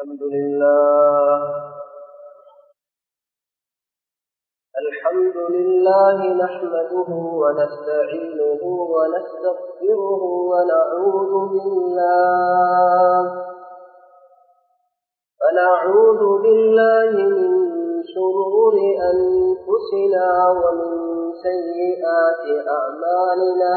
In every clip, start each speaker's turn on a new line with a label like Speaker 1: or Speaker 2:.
Speaker 1: الحمد لله. الحمد لله نحمده ونستعينه ونستغفره ونعوذ بالله. ونعوذ بالله من شرور أنفسنا ومن سيئات أعمالنا.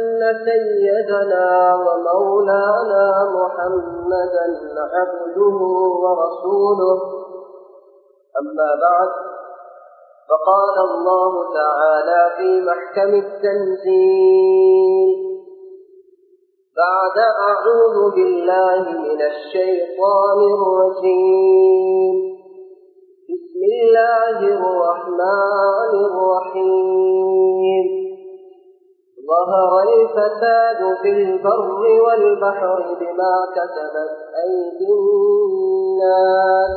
Speaker 1: سيدنا ومولانا محمدا عبده ورسوله. أما بعد فقال الله تعالى في محكم التنزيل بعد أعوذ بالله من الشيطان الرجيم. بسم الله الرحمن الرحيم. ظهر الفساد في البر والبحر بما كسبت أيدي الناس.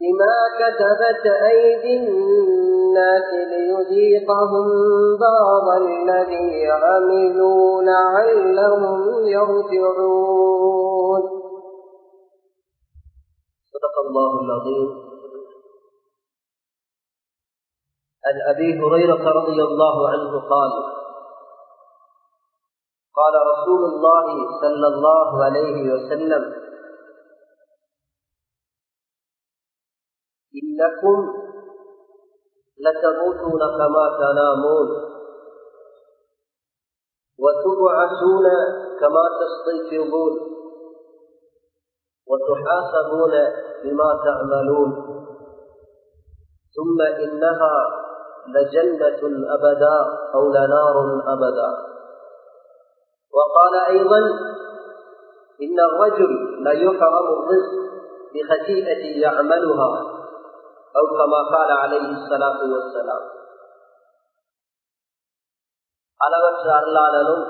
Speaker 1: بما كسبت أيدي الناس ليذيقهم بعض الذي عملوا لعلهم يرجعون. صدق الله العظيم. عن أبي هريرة رضي الله عنه قال قال رسول الله صلى الله عليه وسلم إنكم لتموتون كما تنامون وتبعثون كما تستيقظون وتحاسبون بما تعملون ثم إنها لجنة أبدا أو لنار أبدا وقال أيضا إن الرجل ليحرم الرزق بخطيئة يعملها أو كما قال عليه الصلاة والسلام அளவற்ற அருளாளனும்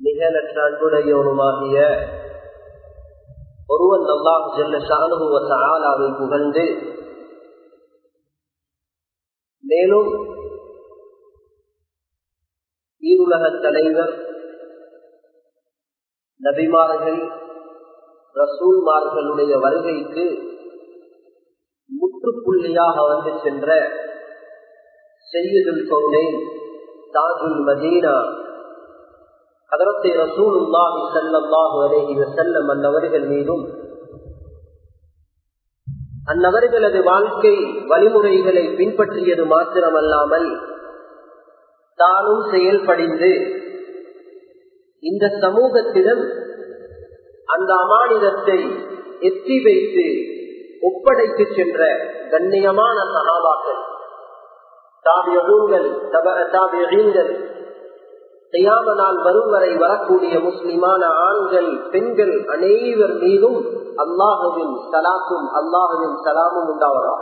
Speaker 1: நிகழற்ற அன்புடையவனுமாகிய ஒருவன் அல்லாஹ் செல்ல சானுபவத்த ஆளாவை புகழ்ந்து மேலும் ஈருலக தலைவர் நபிமார்கள் ரசூல்மார்களுடைய வருகைக்கு முற்றுப்புள்ளியாக வந்து சென்ற செய்யுதுல் கவுனை தாஜுல் மதீனா அதரத்தை ரசூலுல்லாஹி ஸல்லல்லாஹு அலைஹி செல்ல அன்னவர்கள் மீதும் அந்நபர்களது வாழ்க்கை வழிமுறைகளை பின்பற்றியது மாத்திரமல்லாமல் தானும் செயல்படிந்து இந்த சமூகத்திடம் அந்த அமானிதத்தை எத்தி வைத்து ஒப்படைத்து சென்ற கண்ணியமான சகாபாக்கள் தாபியகங்கள் தாபியங்கள் செய்யாம நாள் வரும் வரை வரக்கூடிய முஸ்லிமான ஆண்கள் பெண்கள் அனைவர் மீதும் அல்லாஹுவின் சலாத்தும் அல்லாஹுவின் சலாமும் உண்டாவதா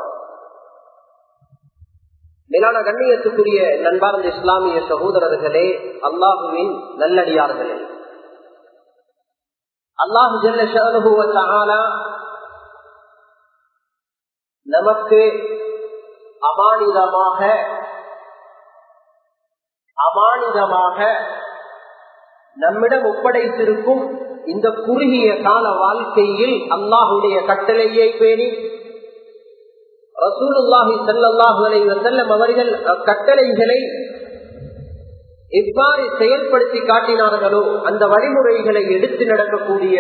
Speaker 1: மேலான கண்ணியத்துக்குரிய நண்பார்ந்த இஸ்லாமிய சகோதரர்களே அல்லாஹுவின் நல்லடியார்களே அல்லாஹு நமக்கு அமானிதமாக அமானிதமாக நம்மிடம் ஒப்படைத்திருக்கும் இந்த குறுகிய கால வாழ்க்கையில் அல்லாஹுடைய கட்டளையை பேணி ரசூலுல்லாஹி சல்லாஹூ அலை அவர்கள் கட்டளைகளை எவ்வாறு செயல்படுத்தி காட்டினார்களோ அந்த வழிமுறைகளை எடுத்து நடக்கக்கூடிய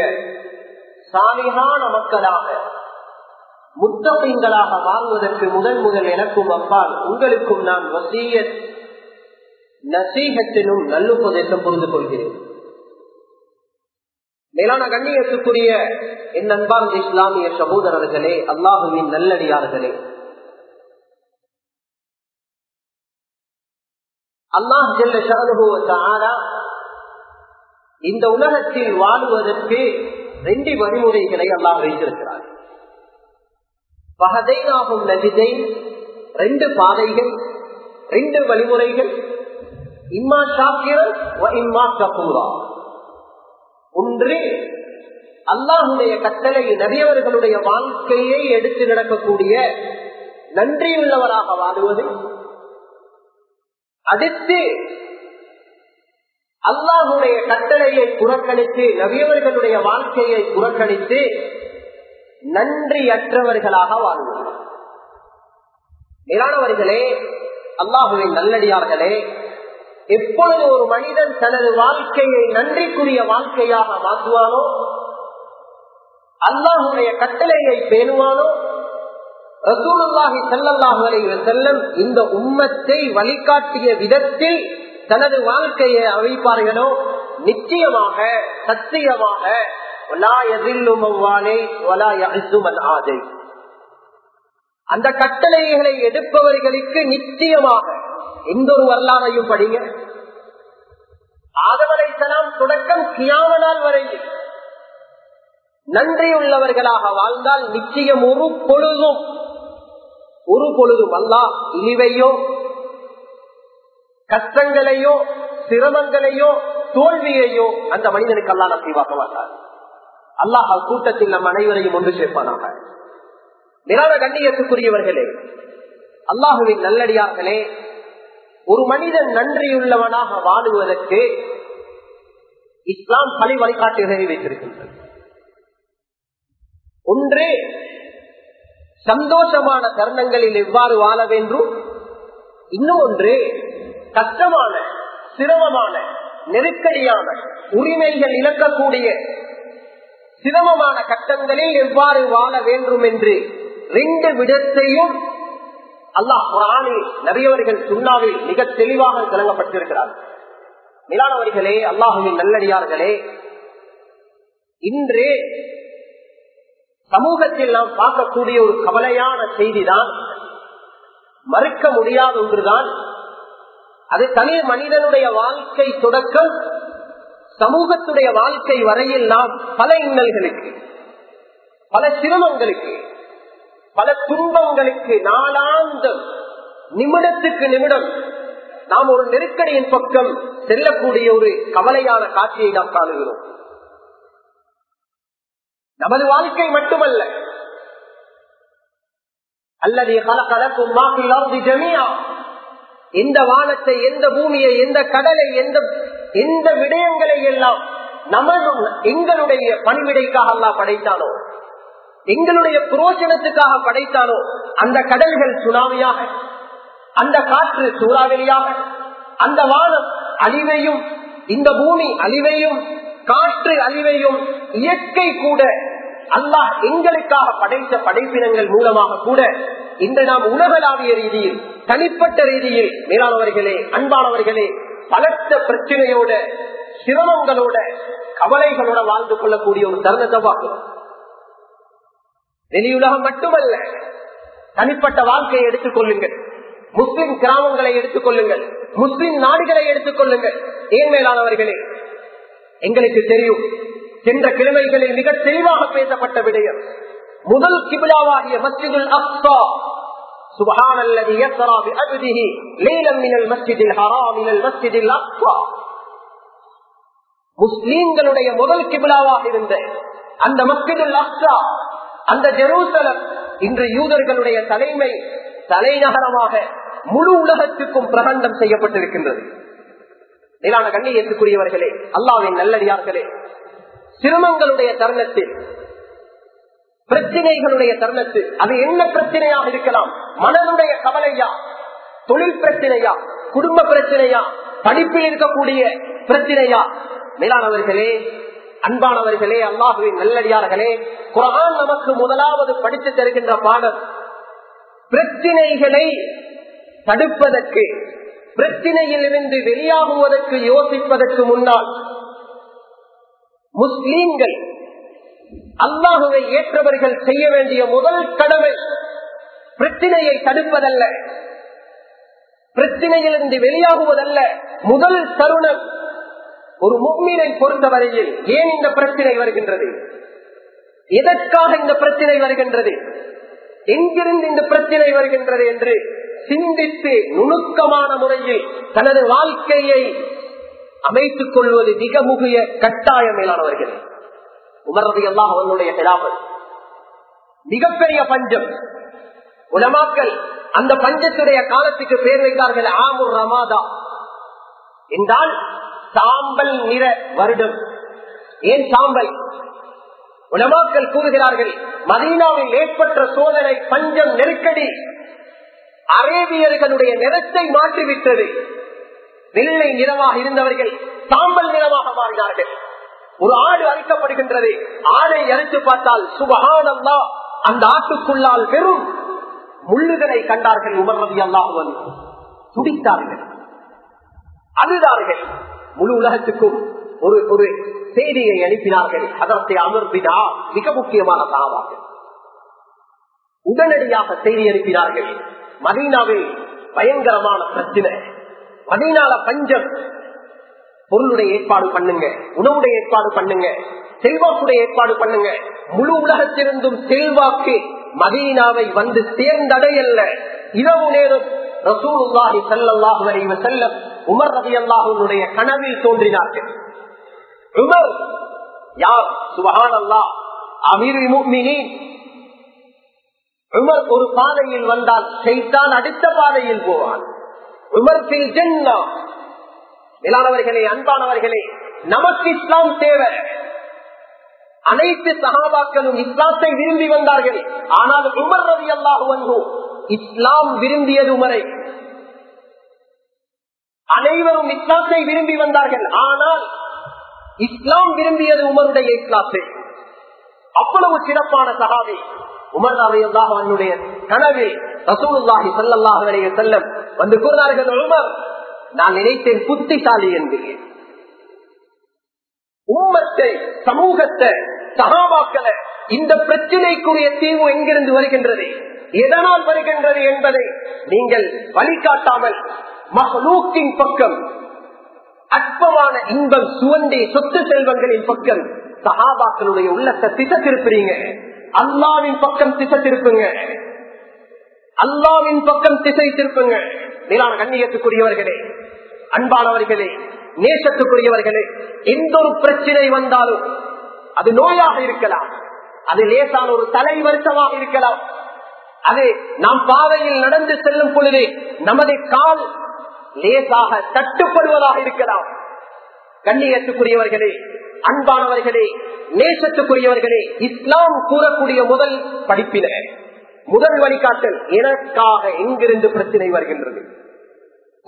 Speaker 1: சாலிகான மக்களாக முத்தப்பீங்களாக வாழ்வதற்கு முதன் முதல் எனக்கும் அப்பால் உங்களுக்கும் நான் வசிய நசீகத்தினும் நல்லுபதேசம் புரிந்து கொள்கிறேன். மேலான கண்ணியத்துக்குரிய என் அன்பார்ந்த இஸ்லாமிய சகோதரர்களே அல்லாஹுவின் நல்லடியார்களே. அல்லாஹ் ஜெல்ல ஷானுபவத்தாரா இந்த உலகத்தில் வாழுவதற்கு ரெண்டு வழிமுறைகளை அல்லாஹ் வைத்திருக்கிறார். பகதைனாகும் நதிதை ரெண்டு பாதைகள் ரெண்டு வழிமுறைகள் இம்மா ஷாக்கிரன் இம்மா கபூரா. ஒன்று அல்லாஹுடைய கட்டளை நபியவர்களுடைய வாழ்க்கையை எடுத்து நடக்கக்கூடிய நன்றியுள்ளவராக வாழ்வது. அடுத்து அல்லாஹுடைய கட்டளையை புறக்கணித்து நபியவர்களுடைய வாழ்க்கையை புறக்கணித்து நன்றியற்றவர்களாக வாழ்வது. மேலானவர்களே அல்லாஹுவின் நல்லடியார்களே எப்பொழுது ஒரு மனிதன் தனது வாழ்க்கையை நன்றிக்குரிய வாழ்க்கையாக மாற்றுவானோ அல்லாஹுடைய கட்டளையை பேணுவானோ ரசூலுல்லாஹி செல்லல்லாஹு அலைஹி செல்லம் இந்த உம்மத்தை வழிகாட்டிய விதத்தில் தனது வாழ்க்கையை அமைப்பார்களோ நிச்சயமாக சத்தியமாக அந்த கட்டளைகளை எடுப்பவர்களுக்கு நிச்சயமாக எந்த ஒரு வரலாறையும் படிங்க. ஆதவரைத்தலாம் தொடக்கம் கியாமனால் வரையில் நன்றியுள்ளவர்களாக வாழ்ந்தால் நிச்சயம் ஒரு பொழுதும் ஒரு பொழுதும் அல்லா இழிவையோ கஷ்டங்களையோ சிரமங்களையோ தோல்வியையோ அந்த மனிதனுக்கு அல்லா நசீவாக்க மாட்டார் அல்லாஹ் கூட்டத்தில் நம் அனைவரையும் ஒன்று சேர்ப்பானாக. நிராத கண்ணியத்துக்குரியவர்களே அல்லாஹுவின் நல்லடியார்களே ஒரு மனிதன் நன்றியுள்ளவனாக வாழுவதற்கு இஸ்லாம் பழி வழிகாட்டுகளை வைத்திருக்கின்றது. ஒன்று சந்தோஷமான தருணங்களில் எவ்வாறு வாழ வேண்டும்? இன்னும் ஒன்று கஷ்டமான சிரமமான நெருக்கடியான உரிமைகள் இழக்கக்கூடிய சிரமமான கட்டங்களில் எவ்வாறு வாழ வேண்டும் என்று ரெண்டு விடத்தையும் அல்லாஹ் குரானில் நிறையவர்கள் சுண்ணாவில் மிக தெளிவாக விளங்கப்பட்டிருக்கிறார். நிலானவர்களே அல்லாஹுவின் நல்லடியார்களே இன்று சமூகத்தில் நாம் பார்க்கக்கூடிய ஒரு கவலையான செய்திதான் மறுக்க முடியாத ஒன்றுதான். அது தனி மனிதனுடைய வாழ்க்கை தொடக்கம் சமூகத்துடைய வாழ்க்கை வரையில் நாம் பல இன்னல்களுக்கு பல சிரமங்களுக்கு பல துன்பங்களுக்கு நாளாந்தம் நிமிடத்துக்கு நிமிடம் நாம் ஒரு நெருக்கடியின் பக்கம் செல்லக்கூடிய ஒரு கவலையான காட்சியை நாம் காணுகிறோம். நமது வாழ்க்கை மட்டுமல்ல. அல்லது கலக்கும் ஜமியா எந்த வானத்தை எந்த பூமியை எந்த கடலை எந்த எந்த விடயங்களை எல்லாம் நமது எங்களுடைய பணிவிடைக்காக அல்லா படைத்தானோ? எங்களுடைய புரோஜனத்துக்காக படைத்தானோ அந்த கடல்கள் சுனாமியாக அந்த காற்று சூறாவளியாக அந்த வானம் அழிவையும் இந்த பூமி அழிவையும் காற்று அழிவையும் இயற்கை கூட அல்லாஹ் எங்களுக்காக படைத்த படைப்பினங்கள் மூலமாக கூட இன்று நாம் உலகளாவிய ரீதியில் தனிப்பட்ட ரீதியில் மேலானவர்களே அன்பானவர்களே பலத்த பிரச்சனையோட சிரமங்களோட கவலைகளோட வாழ்ந்து கொள்ளக்கூடிய ஒரு தருணத்தை பார்க்கிறோம். வெளியுலகம் மட்டுமல்ல தனிப்பட்ட வாழ்க்கையை எடுத்துக் கொள்ளுங்கள் முஸ்லிம் கிராமங்களை எடுத்துக் கொள்ளுங்கள் முஸ்லிம் நாடுகளை எடுத்துக் கொள்ளுங்கள் ஏன் மேலானவர்களே எங்களுக்கு தெரியும் சென்ற கிழமைகளில் மிக தெளிவாக பேசப்பட்ட விடயம் முதல் கிபிலாவாகிய மஸ்ஜிதுல் அப்சா سبحان الذي يسرى بعبده ليلا من المسجد الحرام الى المسجد الاقصى முஸ்லீம்களுடைய முதல் கிபிலாவாக இருந்த அந்த மஸ்ஜிதுல் அக்ஸா அந்த ஜெருசலம் இன்று யூதர்களுடைய தலைமை தலைநகரமாக முழு உலகத்துக்கும் பிரகண்டம் செய்யப்பட்டிருக்கின்றது. மேலான கண்ணியத்துக்குரியவர்களே அல்லாவின் நல்லடியார்களே சிரமங்களுடைய தருணத்தில் பிரச்சனைகளுடைய தருணத்தில் அது என்ன பிரச்சனையாக இருக்கலாம்? மனதுடைய கவலையா? தொழில் பிரச்சனையா? குடும்ப பிரச்சனையா? படிப்பில் இருக்கக்கூடிய பிரச்சனையா? மேலானவர்களே அன்பானவர்களே அல்லாஹுவின் நல்லடியார்களே குரான் நமக்கு முதலாவது படித்து தருகின்ற பாடம் பிரச்சினைகளை தடுப்பதற்கு பிரச்சினையில் இருந்து வெளியாகுவதற்கு யோசிப்பதற்கு முன்னால் முஸ்லீம்கள் அல்லாஹுவை ஏற்றவர்கள் செய்ய வேண்டிய முதல் கடமை பிரச்சினையை தடுப்பதல்ல. பிரச்சினையிலிருந்து வெளியாகுவதல்ல. முதல் தருணம் ஒரு முக்மீனை பொறுத்தவரையில் ஏன் இந்த பிரச்சனை வருகின்றது? எதற்காக இந்த பிரச்சனை வருகின்றது? எங்கிருந்து இந்த பிரச்சனை வருகின்றது என்று சிந்தித்து நுணுக்கமான முறையில் தனது வாழ்க்கையை அமைத்துக் கொள்வது மிக முகிய கட்டாய மேலானவர்கள். உமர்றது எல்லாம் அவர்களுடைய கிராமம் மிகப்பெரிய பஞ்சம். உலமாக்கள் அந்த பஞ்சத்துடைய காலத்துக்கு பேர் வைத்தார்கள் ஆமுர் ரமாதா. என்றால் சாம்பல் நிற வருடம். ஏன் சாம்பல்? உணவாக்கள் கூறுகிறார்கள் மதீனாவில் ஏற்பட்ட சோதனை பஞ்சம் நெருக்கடி. அரேபியர்களுடைய நிறத்தை மாற்றிவிட்டது. வெள்ளை நிறமாக இருந்தவர்கள் சாம்பல் நிறமாக மாறினார்கள். ஒரு ஆடு அறுக்கப்படுகின்றது. ஆடை அறுத்து பார்த்தால் சுபகானந்தா அந்த ஆட்டுக்குள்ளால் வெறும் முள்ளுகளை கண்டார்கள் உமர்வதி அல்லாஹுவன் துடித்தார்கள். அழுதார்கள். முழு உலகத்துக்கும் ஒரு ஒரு செய்தியை அனுப்பினார்கள். அதற்கு அமர்பினா மிக முக்கியமான சாவார்கள் உடனடியாக செய்தி அனுப்பினார்கள். மதீனாவில் பயங்கரமான பிரச்சனை. மதீனால பஞ்சம். பொருளுடைய ஏற்பாடு பண்ணுங்க உணவுடைய ஏற்பாடு பண்ணுங்க செல்வாக்குடைய ஏற்பாடு பண்ணுங்க. முழு உலகத்திலிருந்தும் செல்வாக்கு மதீனாவை வந்து சேர்ந்தடையல்ல. இரவு நேரம் ரசூலுல்லாஹி ஸல்லல்லாஹு அலைஹி வஸல்லம் உமர் ரலியல்லாஹுடைய கனவில் தோன்றினார்கள். உமர் யார்? சுபஹானல்லாஹ். அல்லா முஃமினீன் உமர் ஒரு பாதையில் வந்தால் செய்தான் அடுத்த பாதையில் போவான். உமர் ஜென்னா. மேலானவர்களே அன்பானவர்களே நமக்கு இஸ்லாம் தேவை. அனைத்து சகாபாக்களும் இஸ்லாத்தை விரும்பி வந்தார்கள். ஆனால் உமர் ரவி அல்லாஹ் இஸ்லாம் விரும்பியது உமரை. அனைவரும் இஸ்லாத்தை விரும்பி வந்தார்கள். ஆனால் இஸ்லாம் விரும்பியது உமருடைய இஸ்லாத்தை. அவ்வளவு சிறப்பான சகாவி உமர் அவனுடைய கனவில் ரசூலுல்லாஹி சல்லாஹ் வரைய செல்லம் வந்து கூறினார்கள் உமர் நான் நினைத்தேன் புத்திசாலி என்பேன் உம்மத்தை சமூகத்தை சகாபாக்களை இந்த பிரச்சனைக்குரிய தீர்வு எங்கிருந்து வருகின்றது? எதனால் வருகின்றது என்பதை நீங்கள் வழிகாட்டாமல் மஹலூக்கின் பக்கம் அற்பமான இன்பம் சுவண்டே சொத்து செல்வங்களின் பக்கம் சகாபாக்களுடைய உள்ளத்தை திசை திருப்புறீங்க அல்லாவின் பக்கம் திசை திருப்புங்க அல்லாவின் பக்கம் திசை திருப்புங்க மேலான கண்ணியத்துக்குரியவர்களே அன்பானவர்களே நேசத்துக்குரியவர்களே எந்த ஒரு பிரச்சனை வந்தாலும் அது நோயாக இருக்கலாம். அது லேசான ஒரு தலை வருஷமாக இருக்கலாம். அது நாம் பாதையில் நடந்து செல்லும் பொழுது நமது கால் லேசாக தட்டுப்படுவதாக இருக்கலாம். கண்ணியத்துக்குரியவர்களே அன்பானவர்களே நேசத்துக்குரியவர்களே இஸ்லாம் கூறக்கூடிய முதல் படிப்பினர் முதல் வழிகாட்டல் எனக்காக எங்கிருந்து பிரச்சனை வருகின்றது?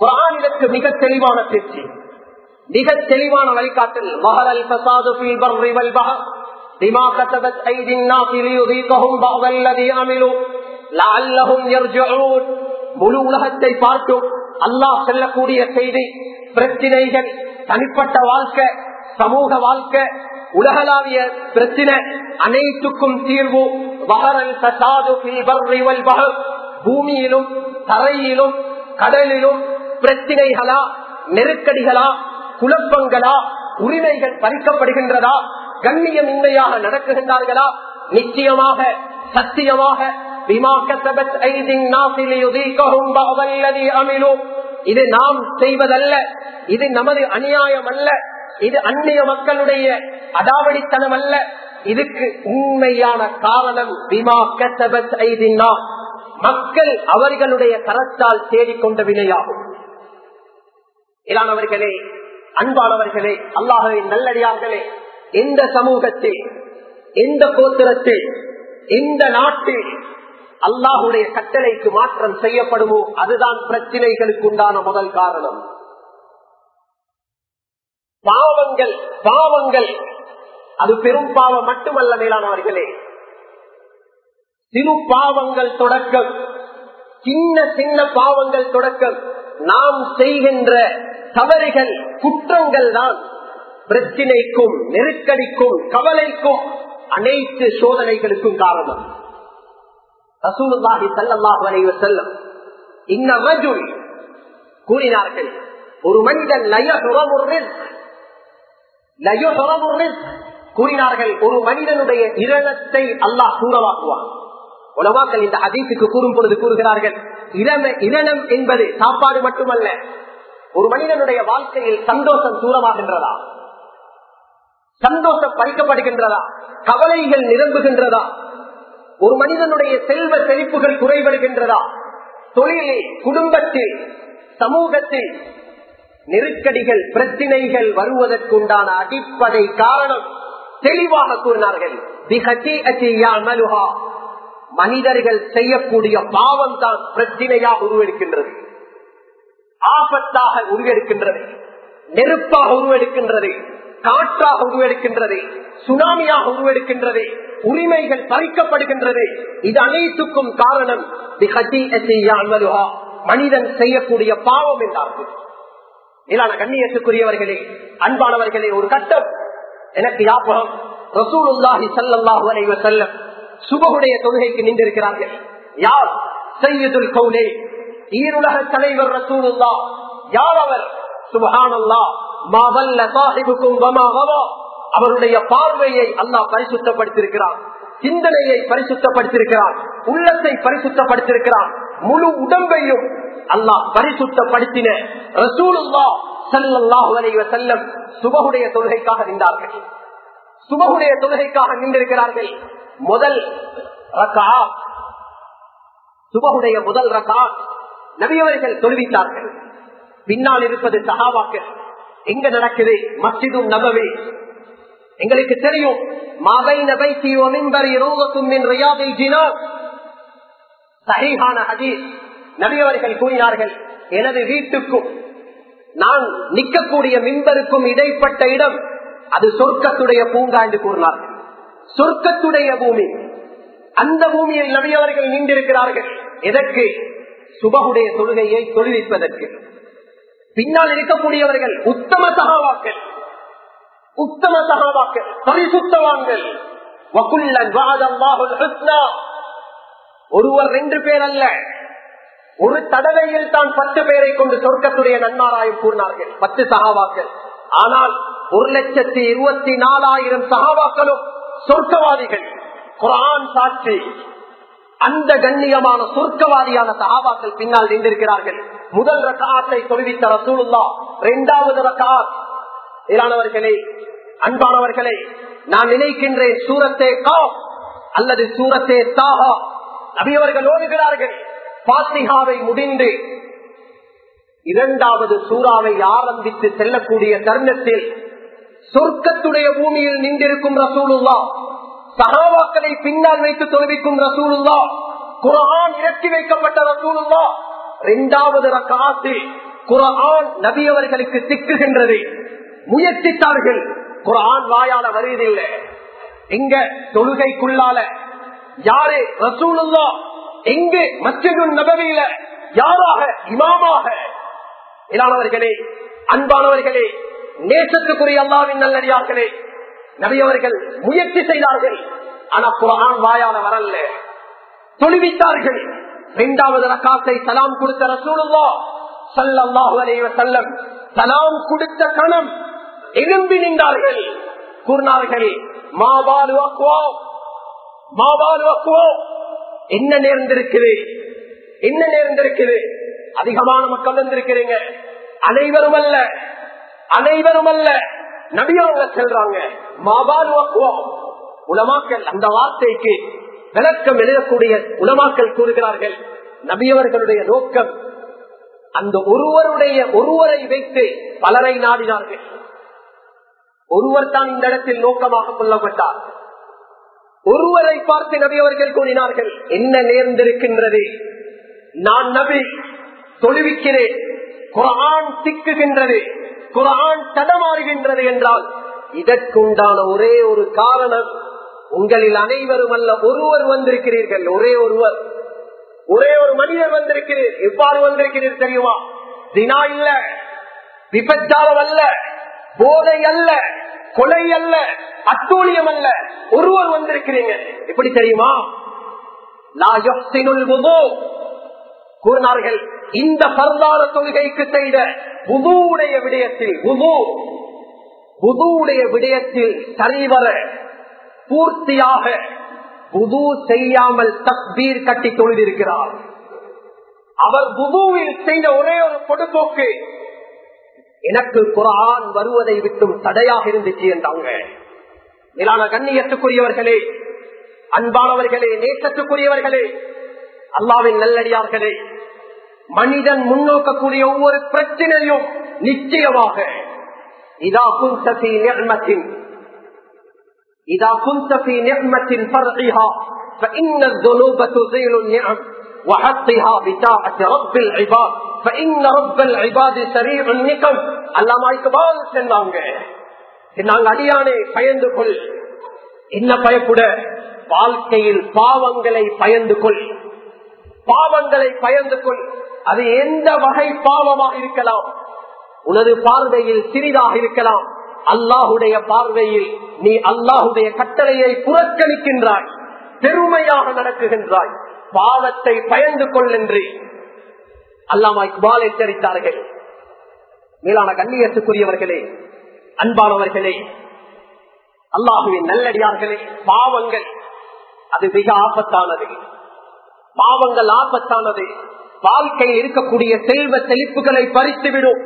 Speaker 1: குரானிடத்து மிக தெளிவான பேச்சு. மிக தெளிவான வழிகாட்டல். மகரல் பசாது முழு உலகத்தை பார்த்தோம். அல்லாஹ் செல்லக்கூடிய செய்தி பிரச்சனைகள் தனிப்பட்ட வாழ்க்கை சமூக வாழ்க்கை உலகளாவிய பிரச்சனை அனைத்துக்கும் தீர்வு வகரல் பூமியிலும் தரையிலும் கடலிலும் பிரச்சனைகளா நெருக்கடிகளா குழப்பங்களா உரிமைகள் பறிக்கப்படுகின்றதா கண்ணியமின்மையாக நடக்குகின்றார்களா நிச்சயமாக சத்தியமாக இது நாம் செய்வதல்ல. இது நமது அநியாயம் அல்ல இது அந்நிய மக்களுடைய அடாவடித்தனம் அல்ல இதுக்கு உண்மையான காரணம் பிமா கசபத் ஐதின்னா. மக்கள் அவர்களுடைய கரத்தால் தேடிக்கொண்ட வினையாகும். இதானவர்களே அன்பானவர்களே அல்லாஹின் நல்லடியார்களே எந்த சமூகத்தில் எந்த கோத்திரத்தில் எந்த நாட்டில் அல்லாஹுடைய கட்டளைக்கு மாற்றம் செய்யப்படுமோ அதுதான் பிரச்சனைகளுக்கு உண்டான முதல் காரணம். பாவங்கள் பாவங்கள். அது பெரும் பாவம் மட்டுமல்ல மேலானவர்களே. சிறு பாவங்கள் தொடக்கம் சின்ன சின்ன பாவங்கள் தொடக்கம். நாம் செய்கின்ற தவறுகள் குற்றங்கள் தான் பிரச்சினைக்கும் நெருக்கடிக்கும் கவலைக்கும் அனைத்து சோதனைகளுக்கும் காரணம். ரசூலுல்லாஹி ஸல்லல்லாஹு அலைஹி வஸல்லம் இன்ன கூறினார்கள் ஒரு மனிதன் கூறினார்கள் ஒரு மனிதனுடைய இரணத்தை அல்லாஹ் தூரமாக்குவான். உலமாக்கள் இந்த ஹதீஸுக்கு கூறும் பொழுது கூறுகிறார்கள் இளம இரணம் என்பது சாப்பாடு மட்டுமல்ல ஒரு மனிதனுடைய வாழ்க்கையில் சந்தோஷம் தூரமாகின்றதா? சந்தோஷம் பறிக்கப்படுகின்றதா? கவலைகள் நிரம்புகின்றதா? ஒரு மனிதனுடைய செல்வ செழிப்புகள் குறைபடுகின்றதா? தொழிலில் குடும்பத்தில் சமூகத்தில் நெருக்கடிகள் பிரச்சினைகள் வருவதற்குண்டான அடிப்படை காரணம் தெளிவாக கூறினார்கள். மனிதர்கள் செய்யக்கூடிய பாவம் தான் பிரச்சினையாக உருவெடுக்கின்றது. ஆபத்தாக உருவெடுக்கின்றது. நெருப்பாக உருவெடுக்கின்றது. காற்றாக உருவெடுக்கின்றது. சுனாமியாக உருவெடுக்கின்றது. உரிமைகள் பறிக்கப்படுகின்றது. இது அனைத்துக்கும் காரணம். மனிதன் செய்யக்கூடிய பாவம் என்றார்கள். மேலான கண்ணியத்துக்குரியவர்களே அன்பானவர்களே ஒரு கட்டம். எனக்கு யாபகம் ரசூலுல்லாஹி ஸல்லல்லாஹு அலைவ செல்லம் சுபகுடைய தொழுகைக்கு நின்றிருக்கிறார்கள். யார்? சையதுல் கௌலே. ஈருலக தலைவர் ரசூலுல்லா யார் அவர்? சுபஹானுல்லா மாவல்ல சாஹிபுக்கும் வமா அவருடைய பார்வையை அல்லாஹ் பரிசுத்தப்படுத்தியிருக்கிறான். சிந்தனையை பரிசுத்தப்படுத்திருக்கிறான் உள்ளத்தை பரிசுத்தப்படுத்திருக்கிறான் முழு உடம்பையும் அல்லாஹ் பரிசுத்தப்படுத்தின ரசூலுல்லா ஸல்லல்லாஹு அலைஹி செல்லம் சுபஹுடைய தொழுகைக்காக நின்றார்கள். சுபகுடைய தொழுகைக்காக நின்றிருக்கிறார்கள். முதல் ரகா சுபகுடைய முதல் ரகா நபியவர்கள் தொழுவித்தார்கள். பின்னால் இருப்பது சகாவாக்கள் எங்க நடக்குது? மஸ்ஜிதும் நபவே. எங்களுக்கு தெரியும் மாவை நபை ரோகத்தும் மின் ரியாதில் ஜினார் சஹீஹான ஹதீஸ். நபியவர்கள் கூறினார்கள் எனது வீட்டுக்கும் நான் நிற்கக்கூடிய மின்பருக்கும் இடைப்பட்ட இடம் அது சொர்க்கத்துடைய பூங்கா என்று கூறினார். சொர்க்கத்துடைய பூமி. அந்த பூமியில் நபியவர்கள் நீண்டிருக்கிறார்கள் எதற்கு? சுபகுடைய தொழுகையை தொழுவிப்பதற்கு. பின்னால் இருக்கக்கூடியவர்கள் உத்தம சகாவாக்கள். உத்தம சகாபாக்கள் பரிசுத்தவான்கள் ஒருவர் ரெண்டு பேர் அல்ல ஒரு தடவையில் தான் பத்து பேரை கொண்டு சொர்க்கத்துடைய நன்மாராயம் கூறினார்கள் பத்து சகாவாக்கள் ஆனால் ஒரு லட்சத்தி இருபத்தி நாலாயிரம் சகாவாக்களும் சொர்க்கவாதிகள் குரான் சாட்சி அந்த கண்ணியமான சொர்க்கவாதியான சகாபாக்கள் பின்னால் நின்றிருக்கிறார்கள் முதல் ரகாத்தை தொழுவித்த ரசூலுல்லா இரண்டாவது ரகாத் இரானவர்களே அன்பானவர்களே நான் நினைக்கின்றேன் சூரத்தே கா அல்லது சூரத்தே தாகா நபியவர்கள் ஓடுகிறார்கள் பாத்திகாவை முடிந்து இரண்டாவது சூறாவை ஆரம்பித்து செல்லக்கூடிய தருணத்தில் சொர்க்கத்துடைய பூமியில் நின்றிருக்கும் ரசூலுல்லா சகாவாக்களை பின்னால் வைத்து தொழுவிக்கும் ரசூலுல்லா குரான் இறக்கி வைக்கப்பட்ட ரசூலுல்லா இரண்டாவது ரக்காத்து குரான் நபியவர்களுக்கு திக்குகின்றது முயற்சித்தார்கள். குரான் வாயால வருவதில்லை எங்க தொழுகைக்குள்ளால யாரு ரசூலுல்லா எங்கு மற்றொரு நபவியில யாராக? இமாமாக. இல்லாதவர்களே அன்பானவர்களே நேசத்துக்குரிய அல்லாவின் நல்லடியார்களே நபியவர்கள் முயற்சி செய்தார்கள். ஆனா குரான் வாயால வரல. தொழுவித்தார்கள். இரண்டாவது ரக்காத்தை சலாம் கொடுத்த ரசூலுல்லா சல்லல்லாஹு அலைஹி வஸல்லம். சலாம் கொடுத்த கணம் எழும்பி நின்றார்கள். கூறினார்கள் மாபாலுவாக்குவோம் மாபாலுவாக்குவோம் என்ன நேர்ந்திருக்குது என்ன நேர்ந்திருக்குது அதிகமான மக்கள் வந்திருக்கிறீங்க. அனைவரும் அல்ல அனைவரும் அல்ல. நபியவங்க செல்றாங்க மாபாலுவாக்குவோம் உலமாக்கல் அந்த வார்த்தைக்கு விளக்கம் எழுதக்கூடிய உலமாக்கல் கூறுகிறார்கள் நபியவர்களுடைய நோக்கம் அந்த ஒருவருடைய ஒருவரை வைத்து பலரை நாடினார்கள். ஒருவர் தான் இந்த இடத்தில் நோக்கமாக கொல்லப்பட்டார் ஒருவரை பார்த்து நபி அவர்கள் கூறினார்கள் என்ன நேர்ந்திருக்கின்றது? நான் நபி தொழுவிக்கிறேன். குரான் திக்குகின்றது குரான் தடமாறுகின்றது என்றால் இதற்குண்டான ஒரே ஒரு காரணம் உங்களில் அனைவரும் அல்ல ஒருவர் வந்திருக்கிறீர்கள் ஒரே ஒருவர். ஒரே ஒரு மனிதர் வந்திருக்கிறீர். எவ்வாறு வந்திருக்கிறீர் தெரியுமா? தினா இல்ல விபத்தாலம் அல்ல. போதை அல்ல கொலை அல்ல அத்தூழியம் அல்ல ஒருவர் வந்திருக்கிறீங்க. எப்படி தெரியுமா? கூறினார்கள் இந்த பரதான தொழுகைக்கு செய்த புதுவுடைய விடயத்தில் புது புதுவுடைய விடயத்தில் சரிவர பூர்த்தியாக புது செய்யாமல் தக்பீர் கட்டி தொழுதிருக்கிறார். அவர் புதுவில் செய்த ஒரே ஒரு பொடுப்போக்கு எனக்கு குரான் வருவதை விட்டும் தடையாக இருந்துச்சு என்றாங்க மேலான கண்ணியத்துக்குரியவர்களே அன்பானவர்களே நேசத்துக்குரியவர்களே அல்லாவின் நல்லடியார்களே மனிதன் முன்னோக்கக்கூடிய ஒவ்வொரு பிரச்சனையும் நிச்சயமாக இதா குந்தபி நிர்மத்தின் இதா குந்தபி நிர்மத்தின் பர்ஹா فإن الذنوب تزيل النعم وحطها بطاعة رب العباد நாங்கள் அடியானே பயந்து கொள் என்ன பயப்புட வாழ்க்கையில் பாவங்களை பயந்து கொள் பாவங்களை பயந்து கொள் அது எந்த வகை பாவமாக இருக்கலாம் உனது பார்வையில் சிறிதாக இருக்கலாம் அல்லாஹுடைய பார்வையில் நீ அல்லாஹுடைய கட்டளையை புறக்கணிக்கின்றாய் பெருமையாக நடக்குகின்றாய் பாவத்தை பயந்து கொள் என்று அல்லாமா இக்பால் எச்சரித்தார்கள். மேலான கண்ணியத்துக்குரியவர்களே அன்பானவர்களே அல்லாஹுவின் நல்லடியார்களே பாவங்கள் அது மிக ஆபத்தானது. பாவங்கள் ஆபத்தானது. வாழ்க்கையில் இருக்கக்கூடிய செல்வ செழிப்புகளை பறித்துவிடும்.